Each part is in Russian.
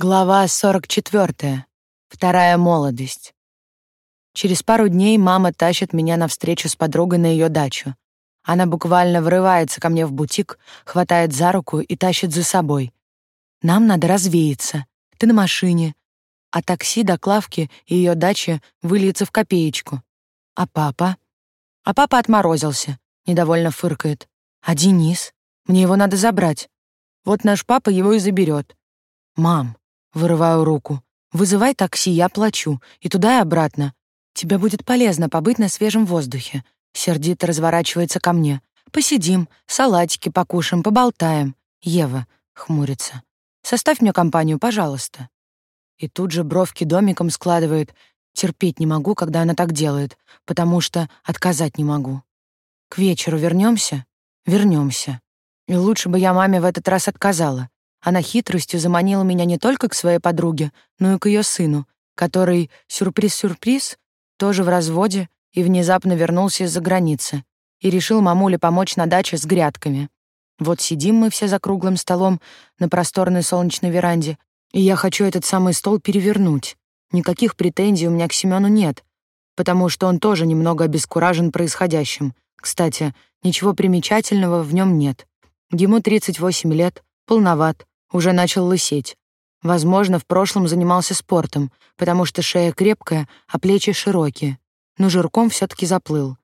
Глава 44. Вторая молодость. Через пару дней мама тащит меня на встречу с подругой на ее дачу. Она буквально врывается ко мне в бутик, хватает за руку и тащит за собой. Нам надо развеяться. Ты на машине. А такси до Клавки и ее дачи выльется в копеечку. А папа? А папа отморозился, недовольно фыркает. А Денис? Мне его надо забрать. Вот наш папа его и заберет. Мам, Вырываю руку. «Вызывай такси, я плачу. И туда, и обратно. Тебе будет полезно побыть на свежем воздухе». Сердито разворачивается ко мне. «Посидим, салатики покушаем, поболтаем». Ева хмурится. «Составь мне компанию, пожалуйста». И тут же бровки домиком складывает. Терпеть не могу, когда она так делает, потому что отказать не могу. К вечеру вернемся? Вернемся. И лучше бы я маме в этот раз отказала. Она хитростью заманила меня не только к своей подруге, но и к ее сыну, который, сюрприз-сюрприз, тоже в разводе и внезапно вернулся из-за границы и решил мамуле помочь на даче с грядками. Вот сидим мы все за круглым столом на просторной солнечной веранде, и я хочу этот самый стол перевернуть. Никаких претензий у меня к Семену нет, потому что он тоже немного обескуражен происходящим. Кстати, ничего примечательного в нем нет. Ему 38 лет, полноват, уже начал лысеть. Возможно, в прошлом занимался спортом, потому что шея крепкая, а плечи широкие. Но жирком все таки заплыл.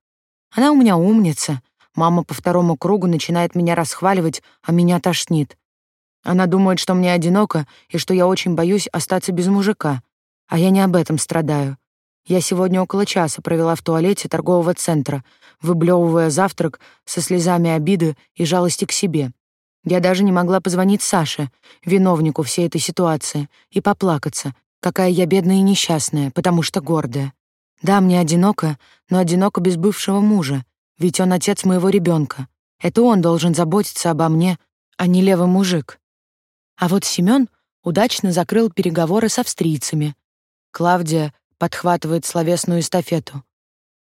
Она у меня умница. Мама по второму кругу начинает меня расхваливать, а меня тошнит. Она думает, что мне одиноко и что я очень боюсь остаться без мужика. А я не об этом страдаю. Я сегодня около часа провела в туалете торгового центра, выблевывая завтрак со слезами обиды и жалости к себе. Я даже не могла позвонить Саше, виновнику всей этой ситуации, и поплакаться, какая я бедная и несчастная, потому что гордая. Да, мне одиноко, но одиноко без бывшего мужа, ведь он отец моего ребенка. Это он должен заботиться обо мне, а не левый мужик. А вот Семён удачно закрыл переговоры с австрийцами. Клавдия подхватывает словесную эстафету.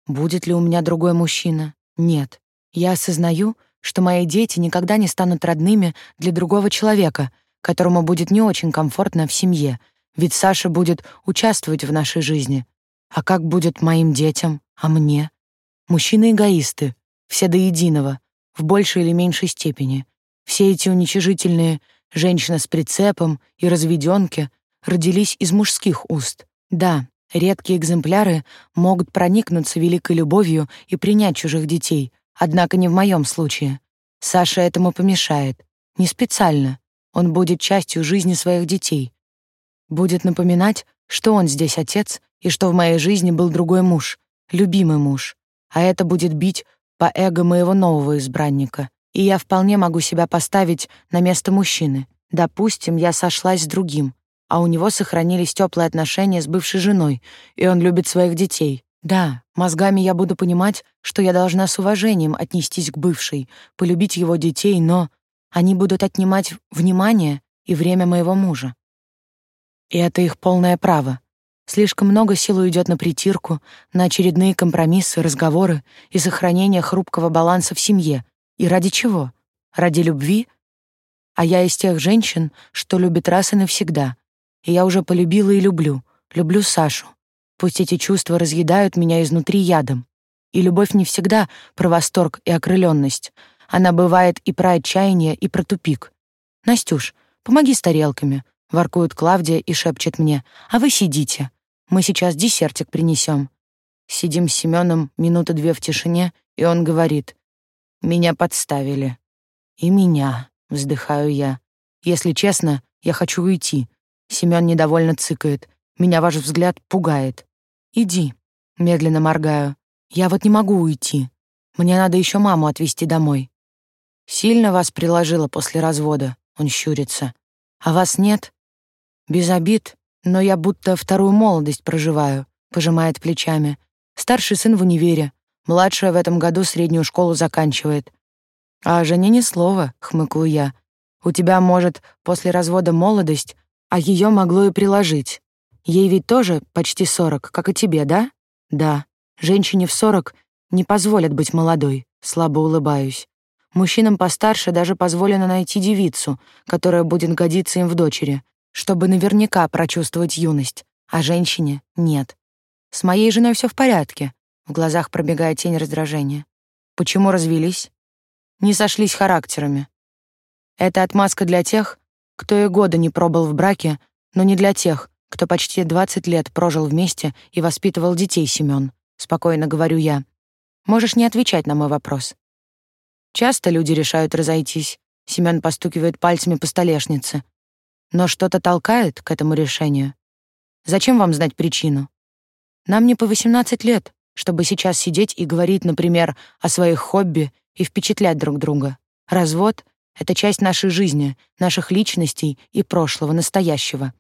Будет ли у меня другой мужчина? Нет. Я осознаю, что мои дети никогда не станут родными для другого человека, которому будет не очень комфортно в семье, ведь Саша будет участвовать в нашей жизни. А как будет моим детям, а мне? Мужчины-эгоисты, все до единого, в большей или меньшей степени. Все эти уничижительные «женщина с прицепом» и «разведёнки» родились из мужских уст. Да, редкие экземпляры могут проникнуться великой любовью и принять чужих детей, Однако не в моем случае. Саша этому помешает. Не специально. Он будет частью жизни своих детей. Будет напоминать, что он здесь отец и что в моей жизни был другой муж, любимый муж. А это будет бить по эго моего нового избранника. И я вполне могу себя поставить на место мужчины. Допустим, я сошлась с другим, а у него сохранились теплые отношения с бывшей женой, и он любит своих детей. Да, мозгами я буду понимать, что я должна с уважением отнестись к бывшей, полюбить его детей, но они будут отнимать внимание и время моего мужа. И это их полное право. Слишком много сил уйдет на притирку, на очередные компромиссы, разговоры и сохранение хрупкого баланса в семье. И ради чего? Ради любви? А я из тех женщин, что любит раз и навсегда. И я уже полюбила и люблю. Люблю Сашу. Пусть эти чувства разъедают меня изнутри ядом. И любовь не всегда про восторг и окрыленность. Она бывает и про отчаяние, и про тупик. «Настюш, помоги с тарелками», — воркует Клавдия и шепчет мне. «А вы сидите. Мы сейчас десертик принесем». Сидим с Семеном минуты две в тишине, и он говорит. «Меня подставили». «И меня», — вздыхаю я. «Если честно, я хочу уйти». Семен недовольно цыкает. «Меня ваш взгляд пугает». «Иди», — медленно моргаю. «Я вот не могу уйти. Мне надо еще маму отвезти домой». «Сильно вас приложила после развода», — он щурится. «А вас нет?» «Без обид, но я будто вторую молодость проживаю», — пожимает плечами. «Старший сын в универе, младшая в этом году среднюю школу заканчивает». «А о жене ни слова», — хмыкаю я. «У тебя, может, после развода молодость, а ее могло и приложить. Ей ведь тоже почти сорок, как и тебе, да? Да. Женщине в сорок не позволят быть молодой, слабо улыбаюсь. Мужчинам постарше даже позволено найти девицу, которая будет годиться им в дочери. чтобы наверняка прочувствовать юность, а женщине — нет. С моей женой все в порядке. В глазах пробегает тень раздражения. Почему развелись? Не сошлись характерами. Это отмазка для тех, кто и года не пробыл в браке, но не для тех, кто почти 20 лет прожил вместе и воспитывал детей, Семён. Спокойно говорю я. Можешь не отвечать на мой вопрос. Часто люди решают разойтись. Семён постукивает пальцами по столешнице. Но что-то толкает к этому решению. Зачем вам знать причину? Нам не по 18 лет, чтобы сейчас сидеть и говорить, например, о своих хобби и впечатлять друг друга. Развод — это часть нашей жизни, наших личностей и прошлого, настоящего.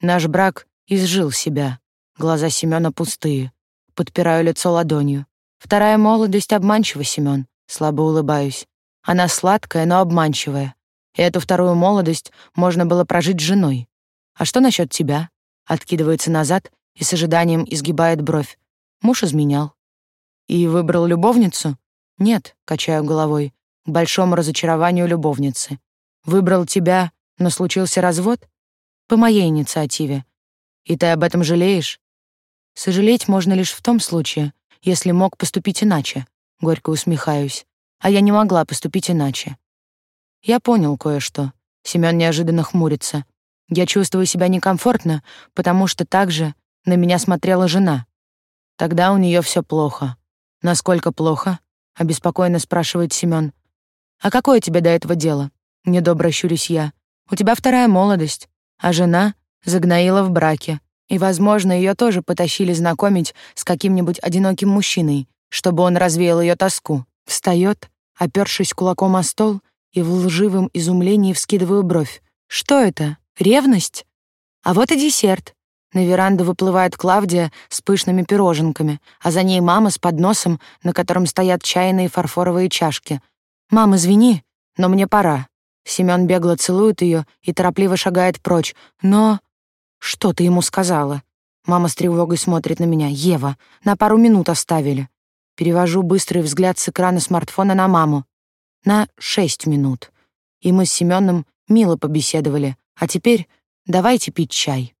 Наш брак изжил себя. Глаза Семёна пустые. Подпираю лицо ладонью. Вторая молодость обманчива, Семён. Слабо улыбаюсь. Она сладкая, но обманчивая. И эту вторую молодость можно было прожить с женой. А что насчет тебя? Откидывается назад и с ожиданием изгибает бровь. Муж изменял. И выбрал любовницу? Нет, качаю головой. К большому разочарованию любовницы. Выбрал тебя, но случился развод? По моей инициативе. И ты об этом жалеешь? Сожалеть можно лишь в том случае, если мог поступить иначе. Горько усмехаюсь. А я не могла поступить иначе. Я понял кое-что. Семён неожиданно хмурится. Я чувствую себя некомфортно, потому что также на меня смотрела жена. Тогда у нее все плохо. Насколько плохо? обеспокоенно спрашивает Семён. А какое тебе до этого дело? Недобро щурюсь я. У тебя вторая молодость, а жена загноила в браке. И, возможно, ее тоже потащили знакомить с каким-нибудь одиноким мужчиной, чтобы он развеял ее тоску. Встает, опёршись кулаком о стол, и в лживом изумлении вскидываю бровь. Что это? Ревность? А вот и десерт. На веранду выплывает Клавдия с пышными пироженками, а за ней мама с подносом, на котором стоят чайные фарфоровые чашки. «Мам, извини, но мне пора». Семён бегло целует ее и торопливо шагает прочь. «Но...» «Что ты ему сказала?» Мама с тревогой смотрит на меня. «Ева, на пару минут оставили». Перевожу быстрый взгляд с экрана смартфона на маму. На шесть минут. И мы с Семёном мило побеседовали. А теперь давайте пить чай.